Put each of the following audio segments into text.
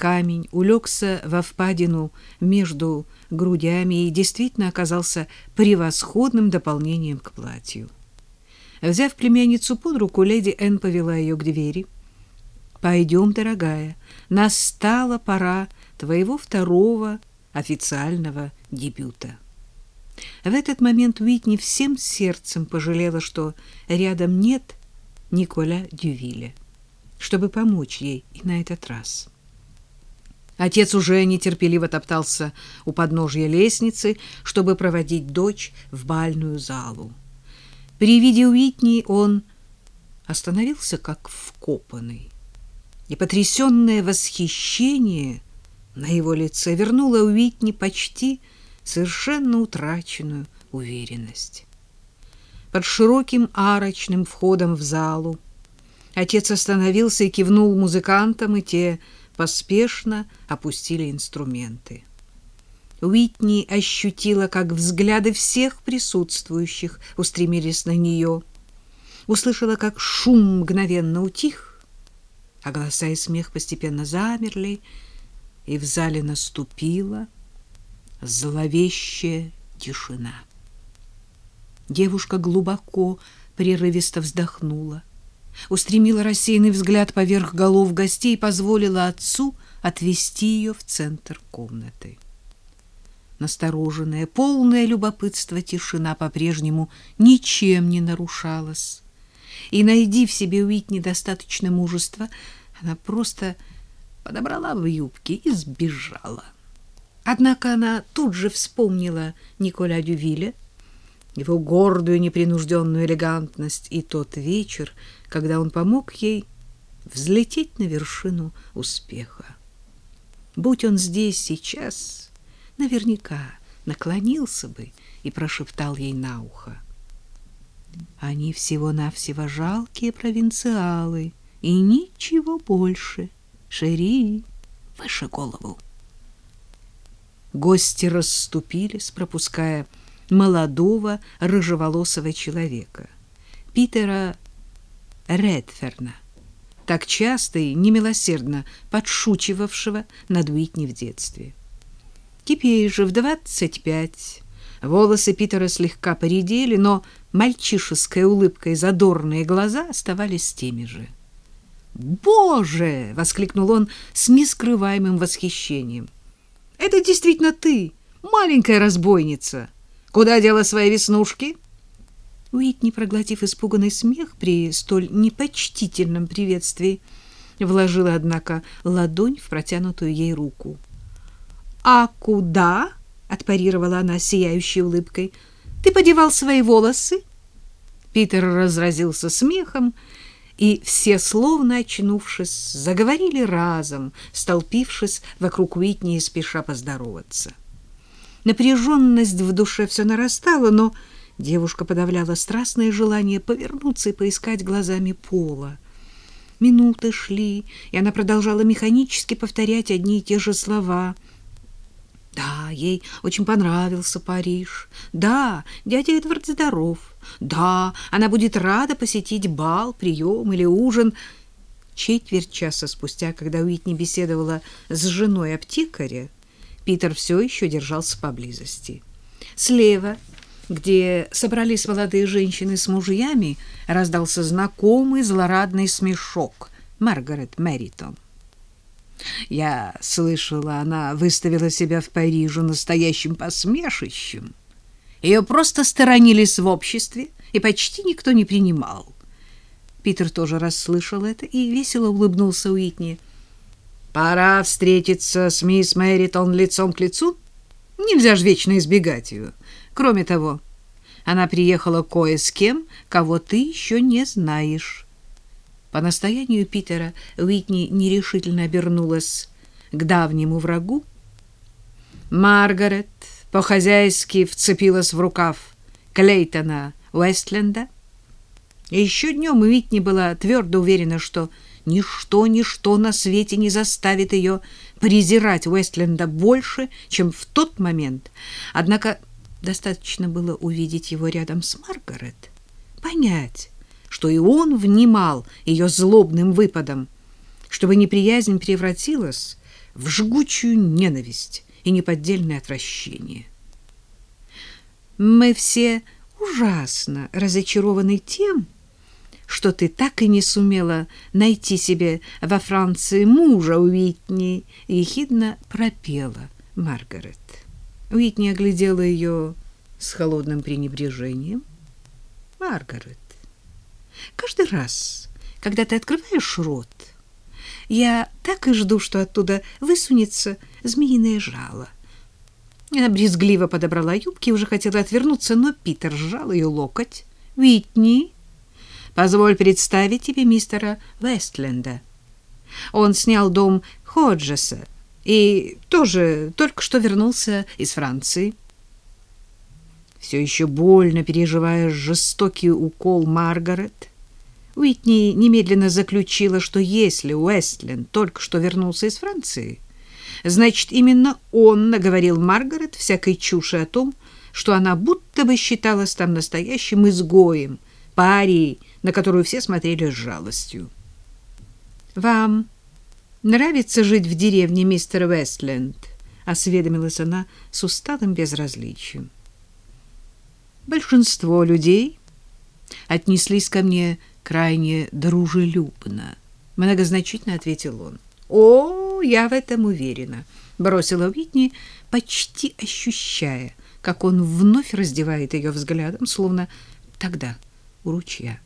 камень улегся во впадину между грудями и действительно оказался превосходным дополнением к платью. Взяв племянницу под руку, леди Энн повела ее к двери. «Пойдем, дорогая, настала пора твоего второго официального дебюта». В этот момент Уитни всем сердцем пожалела, что рядом нет Николя Дювиля, чтобы помочь ей и на этот раз. Отец уже нетерпеливо топтался у подножья лестницы, чтобы проводить дочь в бальную залу. При виде Уитни он остановился как вкопанный, и потрясенное восхищение на его лице вернуло Уитни почти совершенно утраченную уверенность. Под широким арочным входом в залу отец остановился и кивнул музыкантам, и те поспешно опустили инструменты. Уитни ощутила, как взгляды всех присутствующих устремились на нее. Услышала, как шум мгновенно утих, а голоса и смех постепенно замерли, и в зале наступила зловещая тишина. Девушка глубоко, прерывисто вздохнула, устремила рассеянный взгляд поверх голов гостей и позволила отцу отвести ее в центр комнаты. Настороженная, полное любопытство тишина по-прежнему ничем не нарушалась. И, найди в себе Уитни достаточно мужества, она просто подобрала в юбки и сбежала. Однако она тут же вспомнила Николя Дювиля, его гордую непринужденную элегантность и тот вечер, когда он помог ей взлететь на вершину успеха. Будь он здесь сейчас, наверняка наклонился бы и прошептал ей на ухо. Они всего-навсего жалкие провинциалы и ничего больше. Шери, выше голову. Гости расступились, пропуская молодого рыжеволосого человека, Питера Редферна, так часто и немилосердно подшучивавшего над Уитни в детстве. Теперь же в двадцать пять волосы Питера слегка поредели, но мальчишеская улыбка и задорные глаза оставались теми же. «Боже!» — воскликнул он с нескрываемым восхищением — это действительно ты, маленькая разбойница. Куда дела свои веснушки? Уитни, проглотив испуганный смех при столь непочтительном приветствии, вложила, однако, ладонь в протянутую ей руку. «А куда?» — отпарировала она сияющей улыбкой. «Ты подевал свои волосы?» Питер разразился смехом, и все, словно очнувшись, заговорили разом, столпившись вокруг Уитни и спеша поздороваться. Напряженность в душе все нарастала, но девушка подавляла страстное желание повернуться и поискать глазами пола. Минуты шли, и она продолжала механически повторять одни и те же слова — да, ей очень понравился Париж. Да, дядя Эдвард здоров. Да, она будет рада посетить бал, прием или ужин. Четверть часа спустя, когда Уитни беседовала с женой аптекаря, Питер все еще держался поблизости. Слева, где собрались молодые женщины с мужьями, раздался знакомый злорадный смешок Маргарет Мэритон. Я слышала, она выставила себя в Париже настоящим посмешищем. Ее просто сторонились в обществе, и почти никто не принимал. Питер тоже расслышал это и весело улыбнулся Уитни. «Пора встретиться с мисс Мэритон лицом к лицу. Нельзя же вечно избегать ее. Кроме того, она приехала кое с кем, кого ты еще не знаешь». По настоянию Питера Уитни нерешительно обернулась к давнему врагу. Маргарет по-хозяйски вцепилась в рукав Клейтона Уэстленда. Еще днем Уитни была твердо уверена, что ничто, ничто на свете не заставит ее презирать Уэстленда больше, чем в тот момент. Однако достаточно было увидеть его рядом с Маргарет, понять, что и он внимал ее злобным выпадом, чтобы неприязнь превратилась в жгучую ненависть и неподдельное отвращение. Мы все ужасно разочарованы тем, что ты так и не сумела найти себе во Франции мужа, Уитни, — ехидно пропела Маргарет. Уитни оглядела ее с холодным пренебрежением. Маргарет, каждый раз, когда ты открываешь рот, я так и жду, что оттуда высунется змеиное жало. Она брезгливо подобрала юбки и уже хотела отвернуться, но Питер сжал ее локоть. «Витни, позволь представить тебе мистера Вестленда. Он снял дом Ходжеса и тоже только что вернулся из Франции» все еще больно переживая жестокий укол Маргарет, Уитни немедленно заключила, что если Уэстленд только что вернулся из Франции, значит, именно он наговорил Маргарет всякой чуши о том, что она будто бы считалась там настоящим изгоем, парией, на которую все смотрели с жалостью. «Вам нравится жить в деревне, мистер Вестленд?» — осведомилась она с усталым безразличием большинство людей отнеслись ко мне крайне дружелюбно, многозначительно ответил он. О, я в этом уверена, бросила Уитни, почти ощущая, как он вновь раздевает ее взглядом, словно тогда у ручья.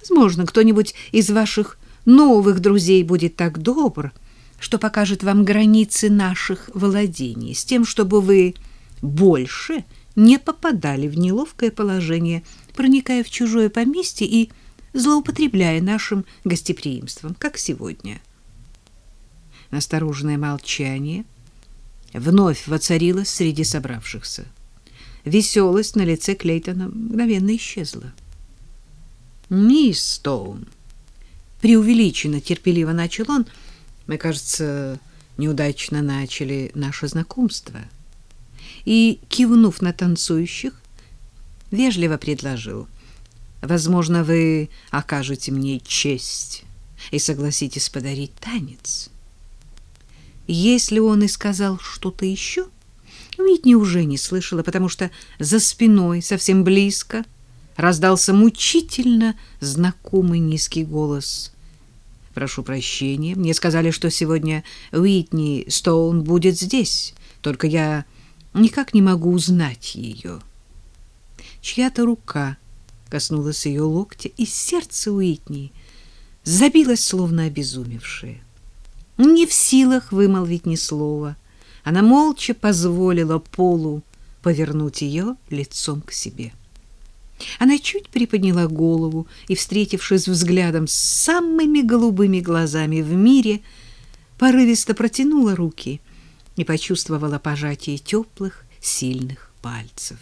Возможно, кто-нибудь из ваших новых друзей будет так добр, что покажет вам границы наших владений, с тем, чтобы вы больше не попадали в неловкое положение, проникая в чужое поместье и злоупотребляя нашим гостеприимством, как сегодня. Настороженное молчание вновь воцарилось среди собравшихся. Веселость на лице Клейтона мгновенно исчезла. «Мисс Стоун!» Преувеличенно терпеливо начал он. «Мы, кажется, неудачно начали наше знакомство» и, кивнув на танцующих, вежливо предложил. «Возможно, вы окажете мне честь и согласитесь подарить танец». Если он и сказал что-то еще, Уитни уже не слышала, потому что за спиной, совсем близко, раздался мучительно знакомый низкий голос. «Прошу прощения, мне сказали, что сегодня Уитни Стоун будет здесь, только я никак не могу узнать ее. Чья-то рука коснулась ее локтя, и сердце Уитни забилось, словно обезумевшее. Не в силах вымолвить ни слова, она молча позволила Полу повернуть ее лицом к себе. Она чуть приподняла голову и, встретившись взглядом с самыми голубыми глазами в мире, порывисто протянула руки — и почувствовала пожатие теплых, сильных пальцев.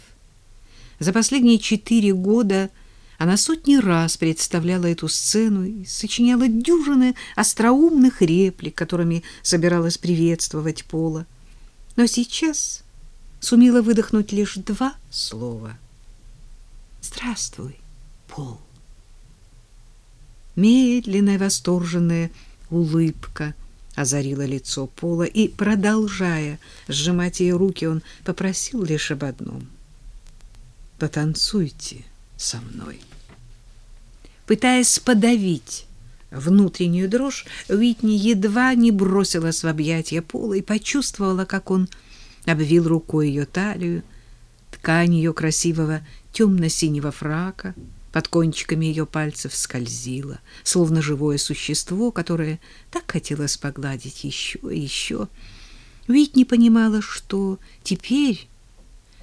За последние четыре года она сотни раз представляла эту сцену и сочиняла дюжины остроумных реплик, которыми собиралась приветствовать Пола. Но сейчас сумела выдохнуть лишь два слова. «Здравствуй, Пол». Медленная восторженная улыбка — озарило лицо Пола, и, продолжая сжимать ее руки, он попросил лишь об одном — «Потанцуйте со мной». Пытаясь подавить внутреннюю дрожь, Уитни едва не бросилась в объятия Пола и почувствовала, как он обвил рукой ее талию, ткань ее красивого темно-синего фрака — под кончиками ее пальцев скользило, словно живое существо, которое так хотелось погладить еще и еще. Не понимала, что теперь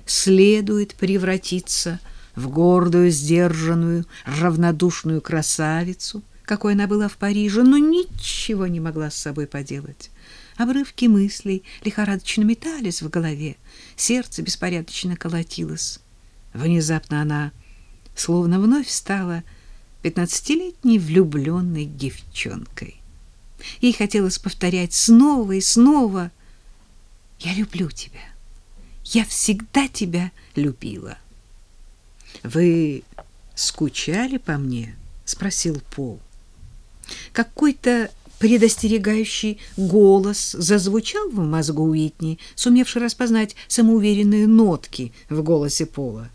следует превратиться в гордую, сдержанную, равнодушную красавицу, какой она была в Париже, но ничего не могла с собой поделать. Обрывки мыслей лихорадочно метались в голове, сердце беспорядочно колотилось. Внезапно она словно вновь стала пятнадцатилетней влюбленной девчонкой. Ей хотелось повторять снова и снова «Я люблю тебя, я всегда тебя любила». «Вы скучали по мне?» — спросил Пол. Какой-то Предостерегающий голос зазвучал в мозгу Уитни, сумевший распознать самоуверенные нотки в голосе Пола.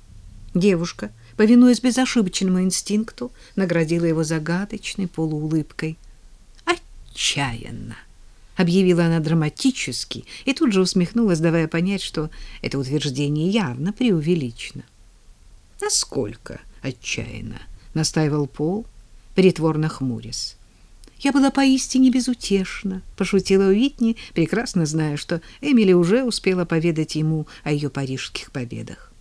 Девушка, повинуясь безошибочному инстинкту, наградила его загадочной полуулыбкой. «Отчаянно!» — объявила она драматически и тут же усмехнулась, давая понять, что это утверждение явно преувеличено. «Насколько отчаянно?» — настаивал Пол, притворно хмурясь. Я была поистине безутешна, пошутила Уитни, прекрасно зная, что Эмили уже успела поведать ему о ее парижских победах.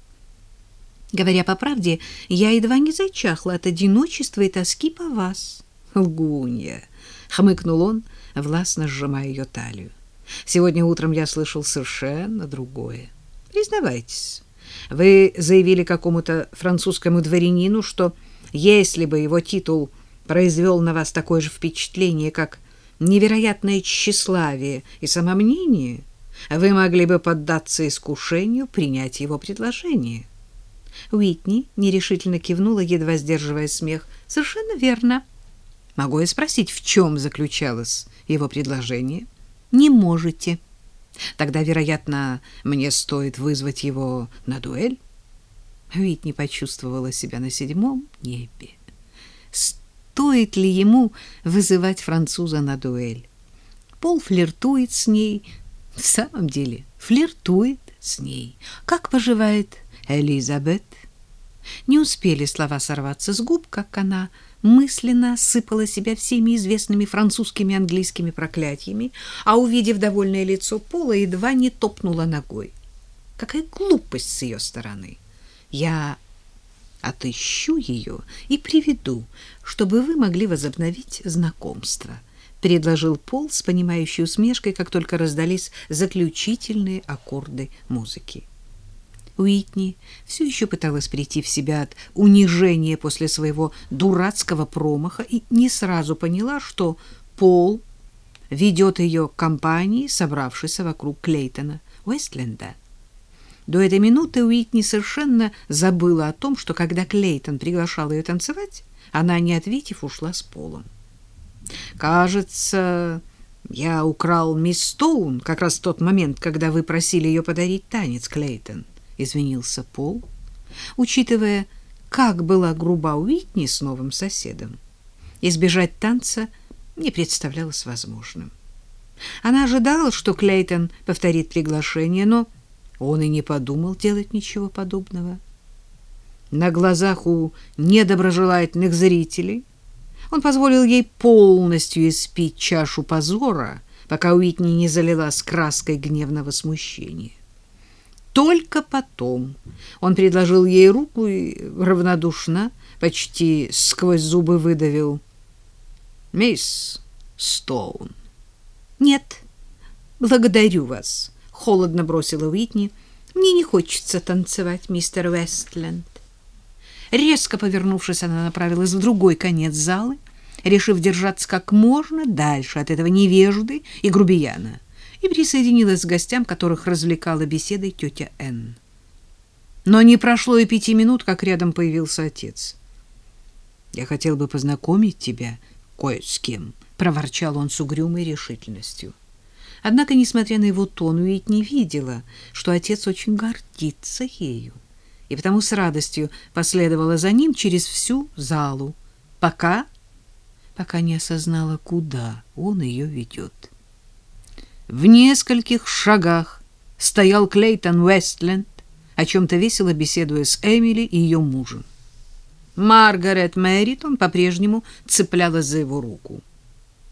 Говоря по правде, я едва не зачахла от одиночества и тоски по вас. Лгунья, хмыкнул он, властно сжимая ее талию. Сегодня утром я слышал совершенно другое. Признавайтесь, вы заявили какому-то французскому дворянину, что если бы его титул произвел на вас такое же впечатление, как невероятное тщеславие и самомнение, вы могли бы поддаться искушению принять его предложение. Уитни нерешительно кивнула, едва сдерживая смех. Совершенно верно. Могу я спросить, в чем заключалось его предложение? Не можете. Тогда, вероятно, мне стоит вызвать его на дуэль. Уитни почувствовала себя на седьмом небе стоит ли ему вызывать француза на дуэль. Пол флиртует с ней, в самом деле флиртует с ней. Как поживает Элизабет? Не успели слова сорваться с губ, как она мысленно сыпала себя всеми известными французскими и английскими проклятиями, а, увидев довольное лицо Пола, едва не топнула ногой. Какая глупость с ее стороны! Я отыщу ее и приведу, чтобы вы могли возобновить знакомство, предложил Пол с понимающей усмешкой, как только раздались заключительные аккорды музыки. Уитни все еще пыталась прийти в себя от унижения после своего дурацкого промаха и не сразу поняла, что Пол ведет ее к компании, собравшейся вокруг Клейтона Уэстленда. До этой минуты Уитни совершенно забыла о том, что когда Клейтон приглашал ее танцевать, она, не ответив, ушла с полом. «Кажется, я украл мисс Стоун как раз в тот момент, когда вы просили ее подарить танец, Клейтон», — извинился Пол, учитывая, как была груба Уитни с новым соседом. Избежать танца не представлялось возможным. Она ожидала, что Клейтон повторит приглашение, но он и не подумал делать ничего подобного. На глазах у недоброжелательных зрителей он позволил ей полностью испить чашу позора, пока Уитни не залила с краской гневного смущения. Только потом он предложил ей руку и равнодушно, почти сквозь зубы выдавил. «Мисс Стоун». «Нет, благодарю вас», холодно бросила Уитни. Мне не хочется танцевать, мистер Вестленд. Резко повернувшись, она направилась в другой конец зала, решив держаться как можно дальше от этого невежды и грубияна, и присоединилась к гостям, которых развлекала беседой тетя Энн. Но не прошло и пяти минут, как рядом появился отец. «Я хотел бы познакомить тебя кое с кем», — проворчал он с угрюмой решительностью. Однако, несмотря на его тон, Уит не видела, что отец очень гордится ею, и потому с радостью последовала за ним через всю залу, пока пока не осознала, куда он ее ведет. В нескольких шагах стоял Клейтон Уэстленд, о чем-то весело беседуя с Эмили и ее мужем. Маргарет Мэритон по-прежнему цеплялась за его руку. —